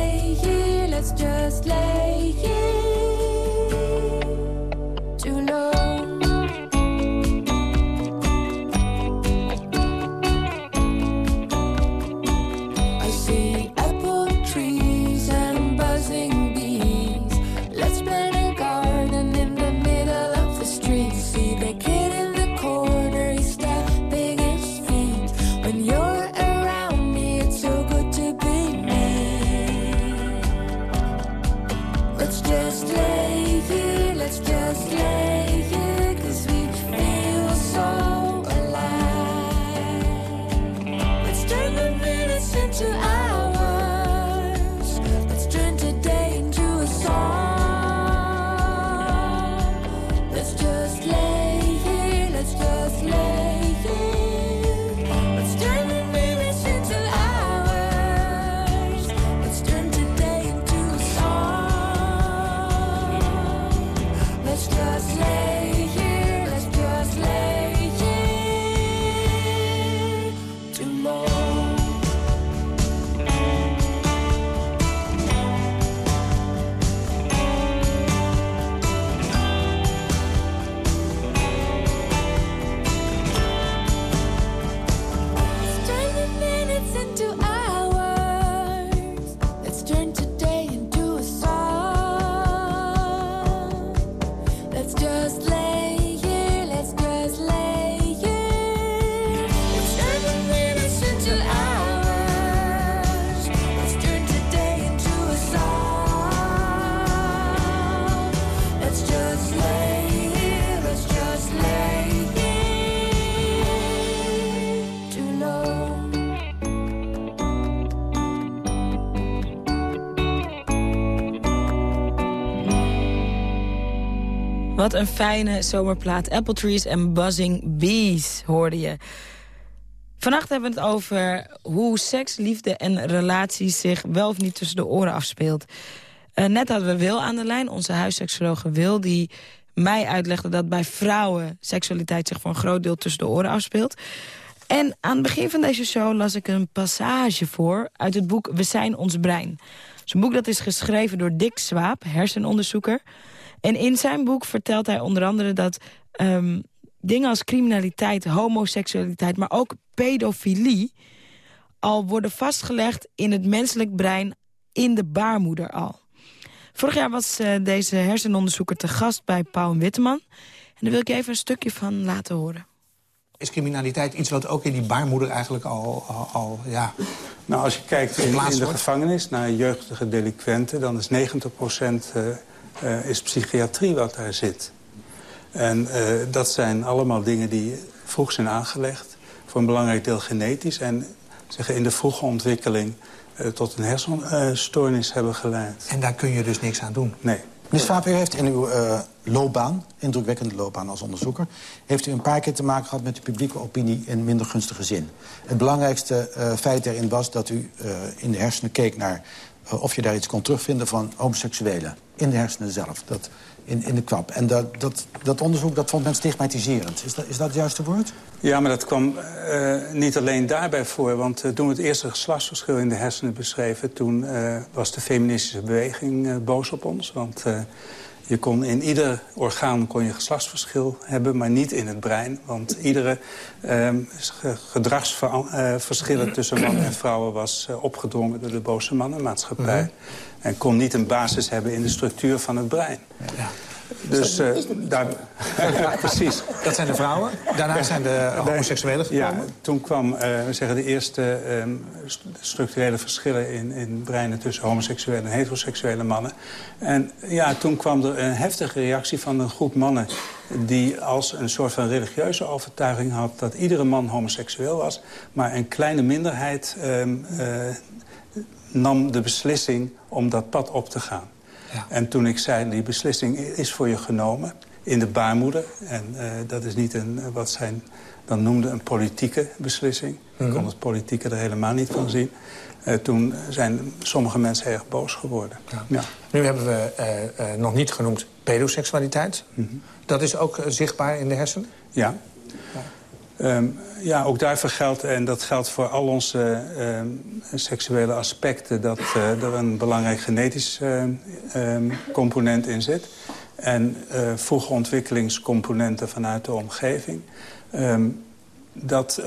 Wat een fijne zomerplaat. Apple Trees en Buzzing Bees hoorde je. Vannacht hebben we het over hoe seks, liefde en relaties... zich wel of niet tussen de oren afspeelt. Uh, net hadden we Wil aan de lijn, onze huisseksologe Wil... die mij uitlegde dat bij vrouwen seksualiteit zich voor een groot deel tussen de oren afspeelt. En aan het begin van deze show las ik een passage voor uit het boek We zijn ons brein. Het is een boek dat is geschreven door Dick Swaap, hersenonderzoeker. En in zijn boek vertelt hij onder andere dat um, dingen als criminaliteit, homoseksualiteit... maar ook pedofilie al worden vastgelegd in het menselijk brein in de baarmoeder al. Vorig jaar was uh, deze hersenonderzoeker te gast bij Pauw Witteman. En daar wil ik je even een stukje van laten horen. Is criminaliteit iets wat ook in die baarmoeder eigenlijk al, al, al ja... Nou, als je kijkt in, in de gevangenis naar jeugdige delinquenten... dan is 90 procent uh, uh, is psychiatrie wat daar zit. En uh, dat zijn allemaal dingen die vroeg zijn aangelegd. Voor een belangrijk deel genetisch. En zeggen, in de vroege ontwikkeling uh, tot een hersenstoornis hebben geleid. En daar kun je dus niks aan doen? Nee. Meneer Swaap, u heeft in uw loopbaan, indrukwekkende loopbaan als onderzoeker... heeft u een paar keer te maken gehad met de publieke opinie in minder gunstige zin. Het belangrijkste feit daarin was dat u in de hersenen keek naar... of je daar iets kon terugvinden van homoseksuelen. In de hersenen zelf, dat, in, in de kwap. En dat, dat, dat onderzoek dat vond men stigmatiserend. Is dat, is dat het juiste woord? Ja, maar dat kwam niet alleen daarbij voor. Want toen we het eerste geslachtsverschil in de hersenen beschreven... toen was de feministische beweging boos op ons. Want je kon in ieder orgaan kon je geslachtsverschil hebben, maar niet in het brein. Want iedere um, gedragsverschillen tussen mannen en vrouwen was uh, opgedrongen door de boze mannenmaatschappij. Mm -hmm. En kon niet een basis hebben in de structuur van het brein. Ja. Dus uh, daar... ja, precies. Dat zijn de vrouwen. Daarna zijn de homoseksuelen gekomen. Ja, toen kwam uh, we zeggen, de eerste um, structurele verschillen in, in breinen... tussen homoseksuele en heteroseksuele mannen. En ja, toen kwam er een heftige reactie van een groep mannen... die als een soort van religieuze overtuiging had... dat iedere man homoseksueel was. Maar een kleine minderheid um, uh, nam de beslissing om dat pad op te gaan. Ja. En toen ik zei, die beslissing is voor je genomen in de baarmoeder. En uh, dat is niet een, wat zij dan noemden een politieke beslissing. Mm -hmm. Ik kon het politieke er helemaal niet van zien. Uh, toen zijn sommige mensen erg boos geworden. Ja. Ja. Nu hebben we uh, nog niet genoemd pedoseksualiteit. Mm -hmm. Dat is ook zichtbaar in de hersenen? Ja. Um, ja, ook daarvoor geldt, en dat geldt voor al onze uh, seksuele aspecten... dat uh, er een belangrijk genetisch uh, component in zit. En vroege ontwikkelingscomponenten vanuit de omgeving. Dat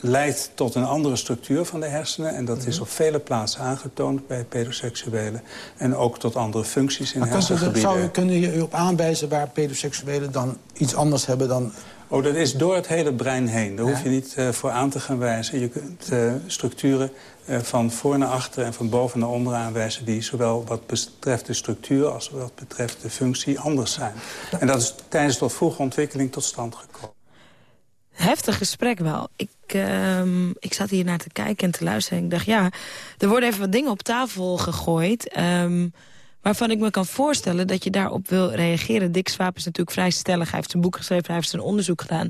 leidt tot een andere structuur van de hersenen. En dat is op vele plaatsen aangetoond bij pedoseksuelen. En ook tot andere functies in maar hersengebieden. Zou, kunnen je u op aanwijzen waar pedoseksuelen dan iets anders hebben dan Oh, dat is door het hele brein heen. Daar ja. hoef je niet uh, voor aan te gaan wijzen. Je kunt uh, structuren uh, van voor naar achter en van boven naar onder aanwijzen... die zowel wat betreft de structuur als wat betreft de functie anders zijn. En dat is tijdens de vroege ontwikkeling tot stand gekomen. Heftig gesprek wel. Ik, uh, ik zat hier naar te kijken en te luisteren en ik dacht... ja, er worden even wat dingen op tafel gegooid... Um, waarvan ik me kan voorstellen dat je daarop wil reageren. Dick Swaap is natuurlijk vrij stellig. Hij heeft een boek geschreven, hij heeft zijn onderzoek gedaan.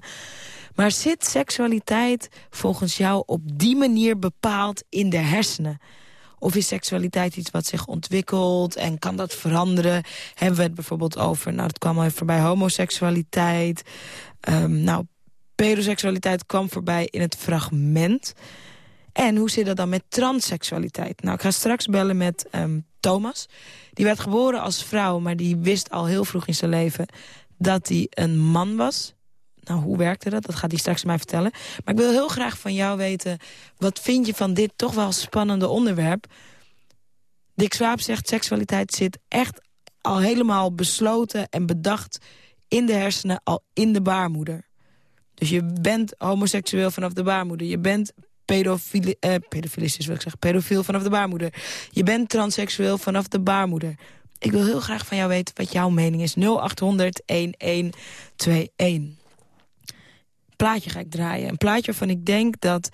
Maar zit seksualiteit volgens jou op die manier bepaald in de hersenen? Of is seksualiteit iets wat zich ontwikkelt en kan dat veranderen? Hebben we het bijvoorbeeld over, nou dat kwam al even voorbij, homoseksualiteit. Um, nou, pedoseksualiteit kwam voorbij in het fragment. En hoe zit dat dan met transseksualiteit? Nou, ik ga straks bellen met um, Thomas. Die werd geboren als vrouw, maar die wist al heel vroeg in zijn leven... dat hij een man was. Nou, hoe werkte dat? Dat gaat hij straks mij vertellen. Maar ik wil heel graag van jou weten... wat vind je van dit toch wel spannende onderwerp? Dick Swaap zegt, seksualiteit zit echt al helemaal besloten en bedacht... in de hersenen, al in de baarmoeder. Dus je bent homoseksueel vanaf de baarmoeder. Je bent uh, pedofilistisch wil ik zeggen, pedofiel vanaf de baarmoeder. Je bent transseksueel vanaf de baarmoeder. Ik wil heel graag van jou weten wat jouw mening is. 0800 1121. Plaatje ga ik draaien. Een plaatje waarvan ik denk dat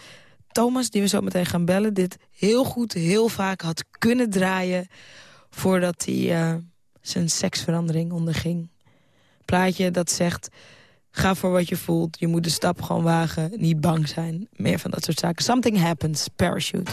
Thomas, die we zo meteen gaan bellen... dit heel goed, heel vaak had kunnen draaien... voordat hij uh, zijn seksverandering onderging. plaatje dat zegt... ga voor wat je voelt, je moet de stap gewoon wagen, niet bang zijn. Meer van dat soort zaken. Something happens, parachute.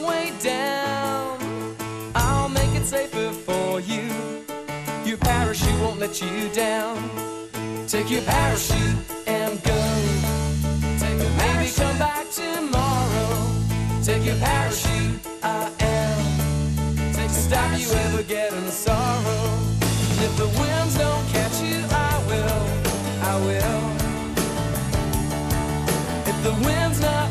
won't let you down. Take your parachute and go. Take a Maybe come back tomorrow. Take your parachute. I am to stop you ever getting sorrow. And if the winds don't catch you, I will, I will. If the wind's not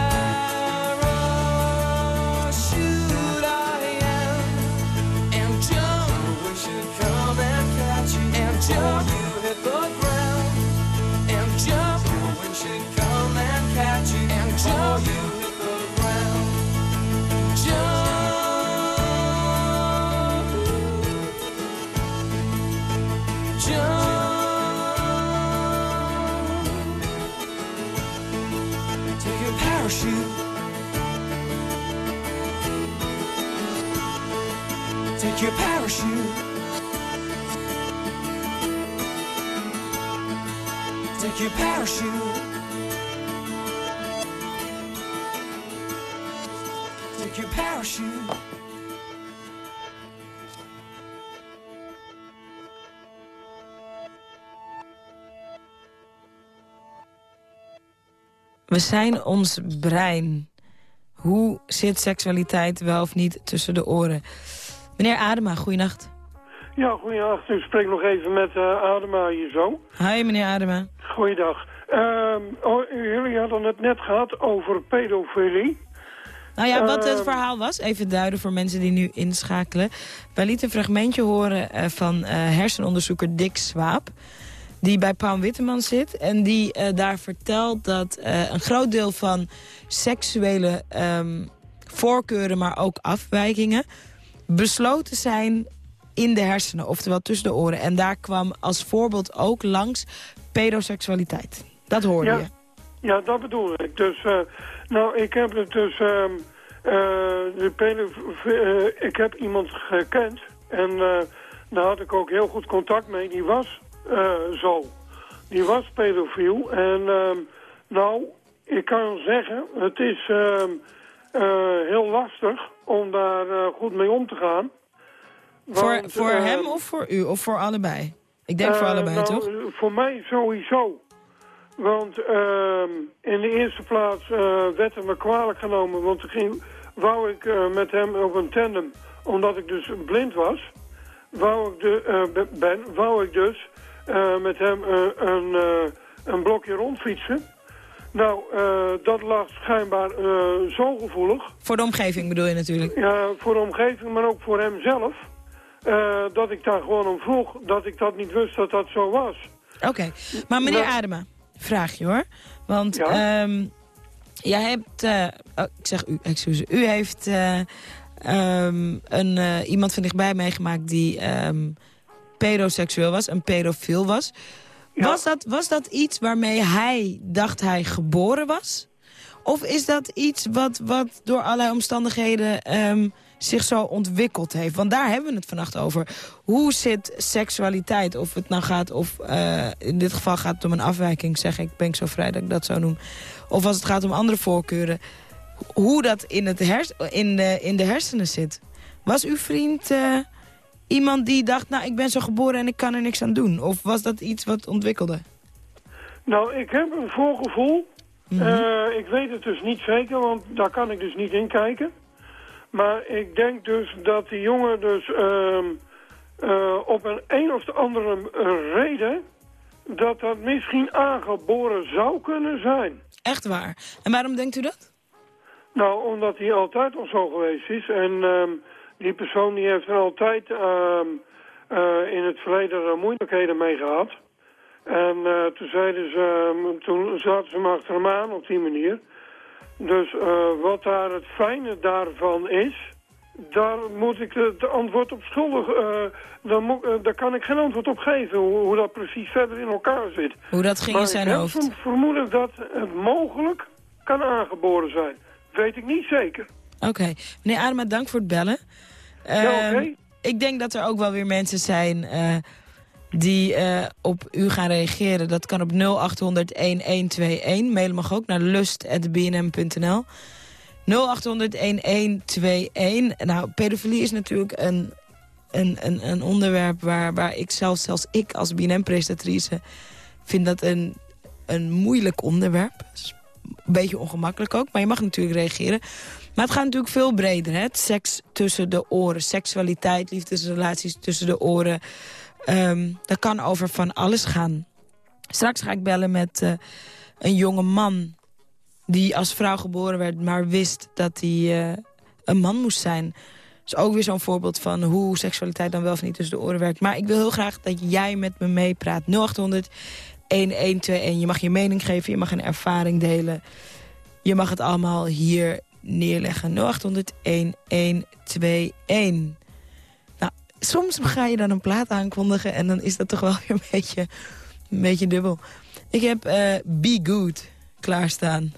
your your. We zijn ons brein. Hoe zit seksualiteit wel of niet tussen de oren? Meneer Adema, goeienacht. Ja, goeienacht. Ik spreek nog even met eh, Adema hier zo. Hi, meneer Adema. Goeiedag. Ehm, oh, jullie hadden het net gehad over pedofilie. Nou ja, wat het Ehm, verhaal was, even duiden voor mensen die nu inschakelen. Wij lieten een fragmentje horen eh, van eh, hersenonderzoeker Dick Swaap. die bij Paul Witteman zit. En die daar vertelt dat een groot deel van seksuele ehm, voorkeuren, maar ook afwijkingen, besloten zijn in de hersenen, oftewel tussen de oren. En daar kwam als voorbeeld ook langs pedoseksualiteit. Dat hoorde Ja. je. Ja, dat bedoel ik. Dus, eh, nou, ik heb het dus, ehm, eh, de pedof- eh, ik heb iemand gekend en daar had ik ook heel goed contact mee. Die was zo. Die was pedofiel en, ehm, nou, ik kan zeggen, het is ehm, eh, heel lastig om daar goed mee om te gaan. Voor, Want, voor eh, hem of voor u? Of voor allebei? Ik denk voor eh, allebei, nou, toch? Voor mij sowieso. Want ehm, in de eerste plaats eh, werd er me kwalijk genomen. Want toen ging, wou ik met hem op een tandem, omdat ik dus blind was, wou ik de, be- ben, wou ik dus met hem een, een blokje rondfietsen. Nou, dat lag schijnbaar zo gevoelig. Voor de omgeving bedoel je natuurlijk. Ja, voor de omgeving, maar ook voor hem eh, dat ik daar gewoon om vroeg, dat ik dat niet wist dat dat zo was. Oké, maar meneer Nou- Adema, vraag je hoor. Want ehm, jij hebt, eh, oh, ik zeg u, excuus, u heeft eh, ehm, een, iemand van dichtbij meegemaakt die ehm, pedoseksueel was, een pedofiel was. Was, dat, was dat iets waarmee hij dacht hij geboren was? Of is dat iets wat, wat door allerlei omstandigheden zich zo ontwikkeld heeft? Want daar hebben we het vannacht over. Hoe zit seksualiteit, of het nou gaat, of eh, in dit geval gaat het om een afwijking, zeg ik, ben ik zo vrij dat ik dat zo noem. Of als het gaat om andere voorkeuren, hoe dat in, het hers in, de, in de hersenen zit. Was uw vriend eh, iemand die dacht, nou ik ben zo geboren en ik kan er niks aan doen? Of was dat iets wat ontwikkelde? Nou, ik heb een voorgevoel. Eh, ik weet het dus niet zeker, want daar kan ik dus niet in kijken. Maar ik denk dus dat die jongen dus ehm, eh, op een een of de andere eh, reden... dat dat misschien aangeboren zou kunnen zijn. Echt waar. En waarom denkt u dat? Nou, omdat hij altijd al zo geweest is. En ehm, die persoon die heeft er altijd ehm, eh, in het verleden er moeilijkheden mee gehad. En toen zeiden ze, toen zaten ze hem achter hem aan op die manier. Dus eh, wat daar het fijne daarvan is, daar moet ik het antwoord op schuldig. eh, daar, moet, eh, daar kan ik geen antwoord op geven, hoe, hoe dat precies verder in elkaar zit. Hoe dat ging maar in zijn ik hoofd? vermoeden dat het mogelijk kan aangeboren zijn. Weet ik niet zeker. Oké. Meneer Adema, dank voor het bellen. Ja, Ehm, oké. Ik denk dat er ook wel weer mensen zijn die eh, op u gaan reageren. Dat kan op 0800-1121. Mailen mag ook naar lust.bnm.nl. 0800-1121. Nou, pedofilie is natuurlijk een, een, een, een onderwerp waar, waar ik zelf, zelfs ik als BNM-presentatrice... vind dat een, een moeilijk onderwerp. Een beetje ongemakkelijk ook, maar je mag natuurlijk reageren. Maar het gaat natuurlijk veel breder. Hè? Het Seks tussen de oren, seksualiteit, liefdesrelaties tussen de oren. Ehm, dat kan over van alles gaan. Straks ga ik bellen met eh, een jonge man die als vrouw geboren werd... maar wist dat hij eh, een man moest zijn. Is ook weer zo'n voorbeeld van hoe seksualiteit dan wel of niet tussen de oren werkt. Maar ik wil heel graag dat jij met me meepraat. 0800 1121. Je mag je mening geven, je mag een ervaring delen. Je mag het allemaal hier neerleggen. 0800 1121. Soms ga je dan een plaat aankondigen... en dan is dat toch wel weer een beetje, een beetje dubbel. Ik heb eh, Be Good klaarstaan.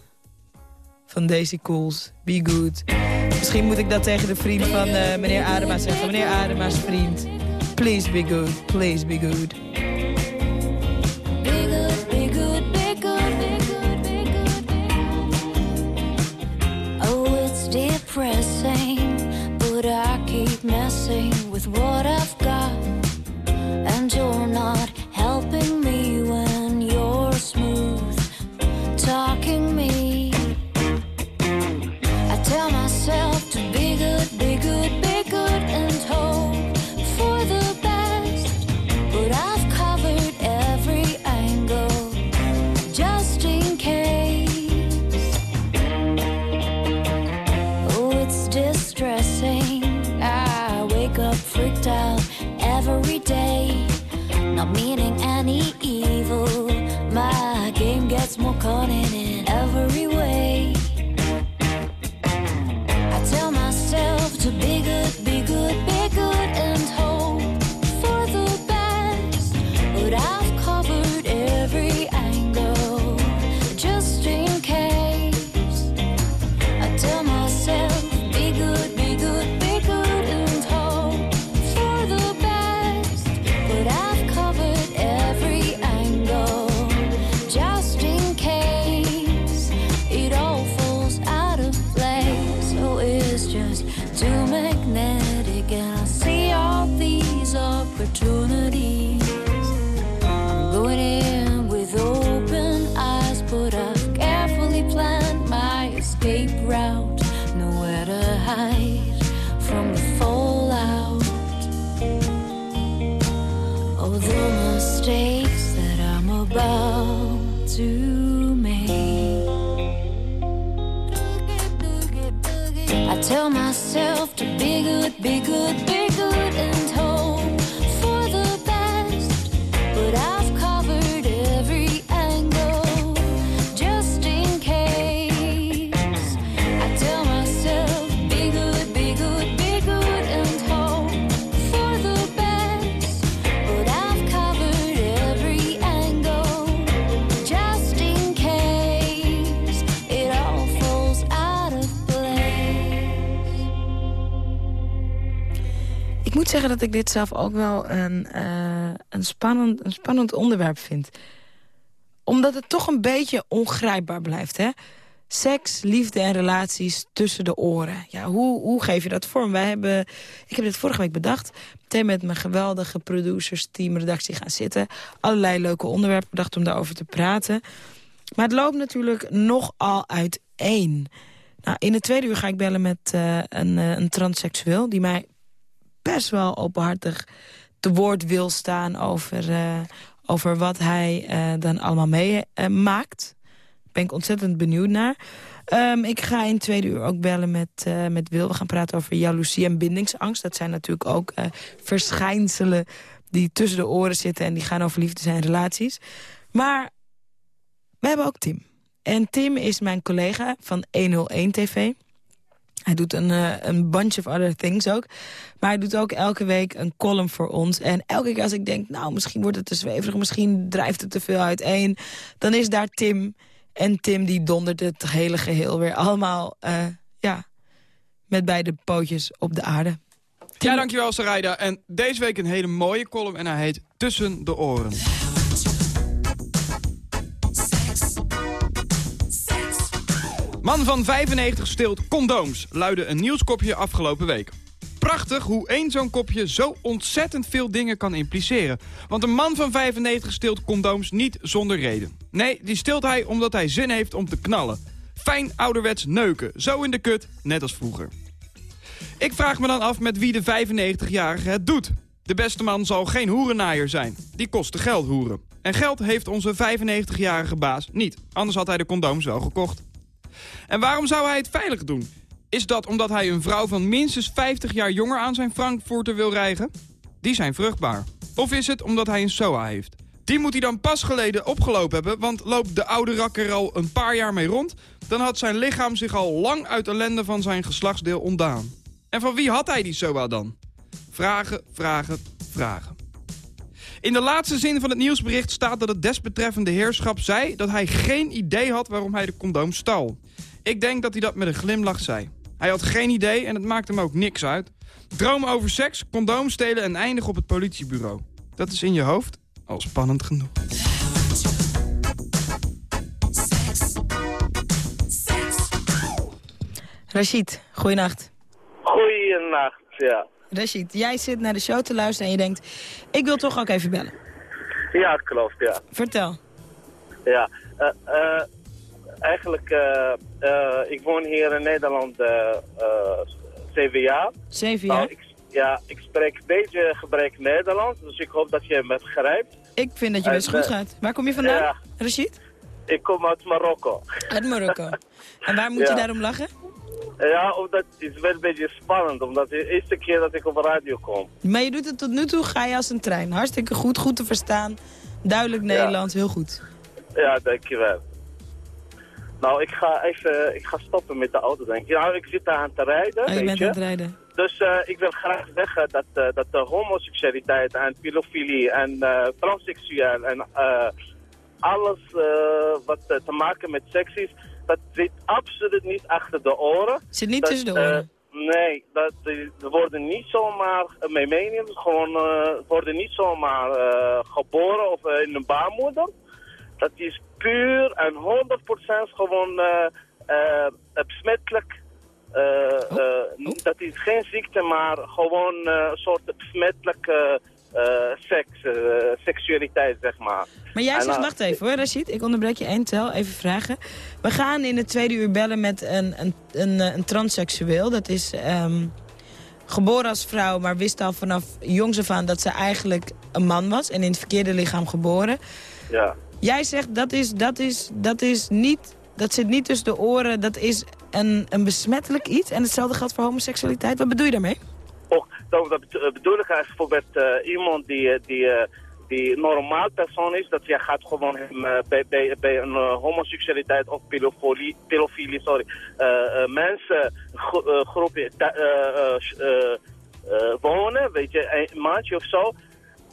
Van Daisy Cools. Be Good. Misschien moet ik dat tegen de vriend van eh, meneer Adema zeggen. Meneer Adema's vriend. Please be good. Please be good. Zeggen dat ik dit zelf ook wel een, eh, een, spannend, een spannend onderwerp vind. Omdat het toch een beetje ongrijpbaar blijft, hè? Seks, liefde en relaties tussen de oren. Ja, hoe, hoe geef je dat vorm? Wij hebben, ik heb dit vorige week bedacht. Meteen met mijn geweldige producers, team, redactie gaan zitten. Allerlei leuke onderwerpen bedacht om daarover te praten. Maar het loopt natuurlijk nogal uiteen. Nou, in het tweede uur ga ik bellen met eh, een, eh, een transseksueel... die mij best wel openhartig te woord wil staan over, eh, over wat hij eh, dan allemaal meemaakt. Daar ben ik ontzettend benieuwd naar. Ehm, ik ga in tweede uur ook bellen met, eh, met Wil. We gaan praten over jaloezie en bindingsangst. Dat zijn natuurlijk ook eh, verschijnselen die tussen de oren zitten... en die gaan over liefdes en relaties. Maar we hebben ook Tim. En Tim is mijn collega van 101 TV. Hij doet een, eh, een bunch of other things ook. Maar hij doet ook elke week een column voor ons. En elke keer als ik denk, nou, misschien wordt het te zweverig... misschien drijft het te veel uiteen... dan is daar Tim. En Tim die dondert het hele geheel weer allemaal... eh, ja, met beide pootjes op de aarde. Ja, dankjewel Sarayda. En deze week een hele mooie column en hij heet Tussen de Oren. Man van 95 steelt condooms, luidde een nieuwskopje afgelopen week. Prachtig hoe één zo'n kopje zo ontzettend veel dingen kan impliceren. Want een man van 95 steelt condooms niet zonder reden. Nee, die steelt hij omdat hij zin heeft om te knallen. Fijn ouderwets neuken, zo in de kut, net als vroeger. Ik vraag me dan af met wie de 95-jarige het doet. De beste man zal geen hoerennaaier zijn. Die kosten geld hoeren. En geld heeft onze 95-jarige baas niet. Anders had hij de condooms wel gekocht. En waarom zou hij het veilig doen? Is dat omdat hij een vrouw van minstens 50 jaar jonger aan zijn Frankfurter wil rijgen? Die zijn vruchtbaar. Of is het omdat hij een SOA heeft? Die moet hij dan pas geleden opgelopen hebben, want loopt de oude rakker er al een paar jaar mee rond... dan had zijn lichaam zich al lang uit ellende van zijn geslachtsdeel ontdaan. En van wie had hij die SOA dan? Vragen, vragen, vragen. In de laatste zin van het nieuwsbericht staat dat het desbetreffende heerschap zei... dat hij geen idee had waarom hij de condoom stal. Ik denk dat hij dat met een glimlach zei. Hij had geen idee en het maakt hem ook niks uit. Dromen over seks, condoom stelen en eindigen op het politiebureau. Dat is in je hoofd al spannend genoeg. Rashid, goeienacht. Goeienacht, ja. Rashid, jij zit naar de show te luisteren en je denkt... ik wil toch ook even bellen. Ja, klopt, ja. Vertel. Ja, eh, eh, eigenlijk, eh, ik woon hier in Nederland zeven jaar. Zeven Nou, jaar? ik, ja, ik spreek een beetje gebrek Nederlands, dus ik hoop dat je me begrijpt. Ik vind dat je best goed gaat. Waar kom je vandaan. Rashid? Ik kom uit Marokko. Uit Marokko. En waar moet je daarom lachen? Ja, omdat het is wel een beetje spannend, omdat het de eerste keer dat ik op radio kom. Maar je doet het tot nu toe, ga je als een trein. Hartstikke goed, goed te verstaan. Duidelijk Nederlands, heel goed. Ja, dankjewel. Nou, ik ga even ik ga stoppen met de auto, denk ik. Nou, ik zit daar aan te rijden, Oh, je bent je. aan het rijden. Dus eh, ik wil graag zeggen dat, eh, dat de homoseksualiteit en pedofilie en eh transseksueel en alles wat te maken met seks is, dat zit absoluut niet achter de oren. Zit niet Dat, tussen de eh, oren. nee, dat, ze worden niet zomaar mee meenemen, gewoon eh, worden niet zomaar eh, geboren of eh, in een baarmoeder. Dat is puur en 100% gewoon eh, eh, besmettelijk, eh, eh, dat is geen ziekte, maar gewoon eh, een soort besmettelijke eh, seks, eh, seksualiteit, zeg maar. Maar jij En, zegt, eh, wacht even hoor, Rashid. Ik onderbreek je één tel, even vragen. We gaan in het tweede uur bellen met een, een, een, eh, een transseksueel. Dat is ehm, geboren als vrouw, maar wist al vanaf jongs af aan dat ze eigenlijk een man was. En in het verkeerde lichaam geboren. Ja. Jij zegt, dat is, dat is, dat is niet... Dat zit niet tussen de oren, dat is een, een besmettelijk iets. En hetzelfde geldt voor homoseksualiteit. Wat bedoel je daarmee? Dat, bedo- bedoel ik als bijvoorbeeld eh, iemand die, eh, die, eh, die normaal persoon is, dat je gaat gewoon hem eh, bij, bij, bij een eh, homoseksualiteit of pedofilie, sorry, eh, eh, mensen, gro eh, groepen eh, eh, eh, eh, wonen, weet je, een maandje of zo.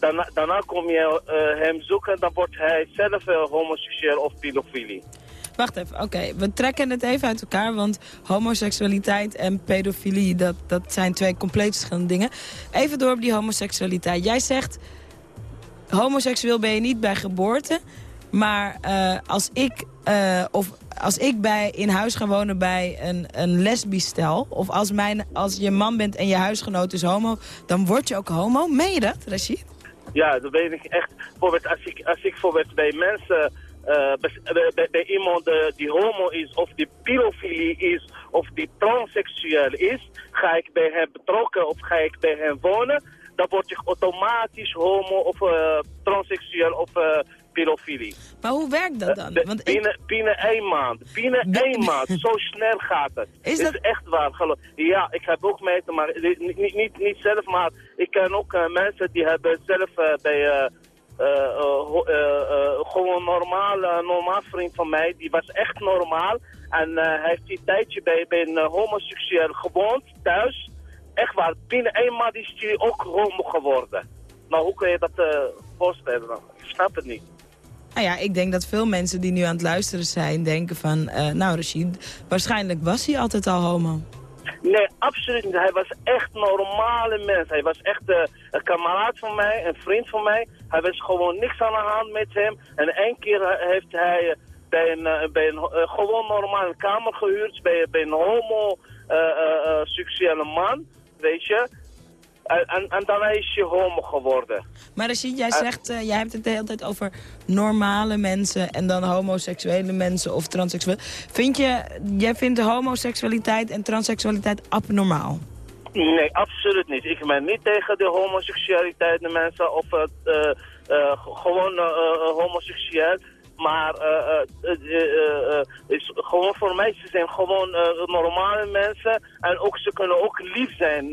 Daarna, daarna kom je eh, hem zoeken, dan wordt hij zelf eh, homoseksueel of pedofilie. Wacht even, oké. We trekken het even uit elkaar, want homoseksualiteit en pedofilie, dat, dat zijn twee compleet verschillende dingen. Even door op die homoseksualiteit. Jij zegt, homoseksueel ben je niet bij geboorte, maar eh, als ik, eh, of als ik bij, in huis ga wonen bij een, een lesbisch stel, of als, mijn, als je man bent en je huisgenoot is homo, dan word je ook homo. Meen je dat, Rashid? Ja, dat weet ik echt. Bijvoorbeeld als ik, als ik bijvoorbeeld bij mensen, eh, bij, bij, bij iemand eh, die homo is, of die pedofilie is, of die transseksueel is, ga ik bij hem betrokken of ga ik bij hem wonen, dan word je automatisch homo of eh, transseksueel of eh pedofilie. Maar hoe werkt dat dan? Eh, Want ik, binnen, binnen één maand. Binnen één maand. Zo snel gaat het. Is Het dat- is echt waar. geloof- Ja, ik heb ook mee te maken. Niet, niet, niet, zelf, maar ik ken ook eh, mensen die hebben zelf eh, bij... eh, eh, eh, gewoon normaal, eh, normaal vriend van mij, die was echt normaal. En hij heeft die tijdje bij, bij een homoseksueel gewoond, thuis. Echt waar, binnen één maand is hij ook homo geworden. Nou, hoe kun je dat voorstellen? Ik snap het niet. nou ja, ik denk dat veel mensen die nu aan het luisteren zijn, denken van, nou Rashid, waarschijnlijk was hij altijd al homo. Nee, absoluut niet. Hij was echt een normale mens. Hij was echt eh, een kameraad van mij, een vriend van mij. Hij was gewoon niks aan de hand met hem. En één keer heeft hij eh, bij een, eh, bij een gewoon normale kamer gehuurd. Bij, bij een homo seksuele man, weet je. En, en, en daarna is hij homo geworden. Maar Rashid, jij zegt, eh, jij hebt het de hele tijd over normale mensen en dan homoseksuele mensen of transseksueel. Vind je, jij vindt homoseksualiteit en transseksualiteit abnormaal? Nee, absoluut niet. Ik ben niet tegen de homoseksualiteit, de mensen, of eh, eh, eh, gewoon eh, eh, homoseksueel. Maar is gewoon voor mij, ze zijn gewoon normale mensen. En ook, ze kunnen ook lief zijn.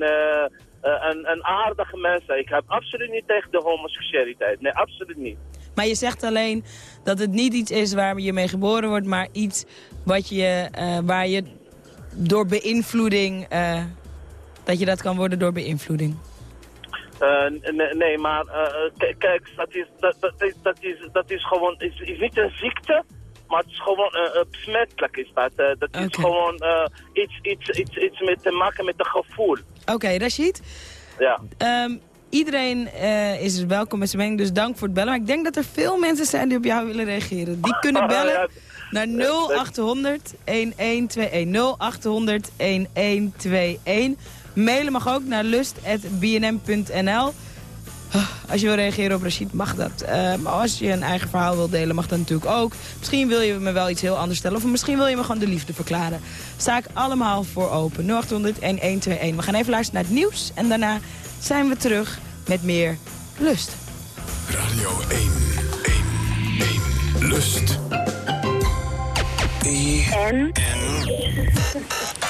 Eh, eh, en, en aardige mensen. Ik heb absoluut niet tegen de homoseksualiteit. Nee, absoluut niet. Maar je zegt alleen dat het niet iets is waar je mee geboren wordt, maar iets wat je, eh, waar je door beïnvloeding, eh, dat je dat kan worden door beïnvloeding. Nee, nee, maar kijk, dat is, dat, dat, is, dat, is, dat is gewoon, is, is niet een ziekte, maar het is gewoon eh, besmettelijk is dat. Eh, dat is gewoon iets, iets, iets, iets met te maken met het gevoel. Oké, Rashid. Ja. Ehm, iedereen is welkom met zijn mening, dus dank voor het bellen. Maar ik denk dat er veel mensen zijn die op jou willen reageren. Die kunnen bellen Ja, naar 0800 1121. 0800 1121. Mailen mag ook naar lust.bnm.nl. Ah, Als je wil reageren op Rashid, mag dat. Eh, maar als je een eigen verhaal wil delen, mag dat natuurlijk ook. Misschien wil je me wel iets heel anders stellen. Of misschien wil je me gewoon de liefde verklaren. Sta ik allemaal voor open. 0800 1121. We gaan even luisteren naar het nieuws. En daarna zijn we terug met meer Lust. Radio 1, 1, 1. Lust. En? En.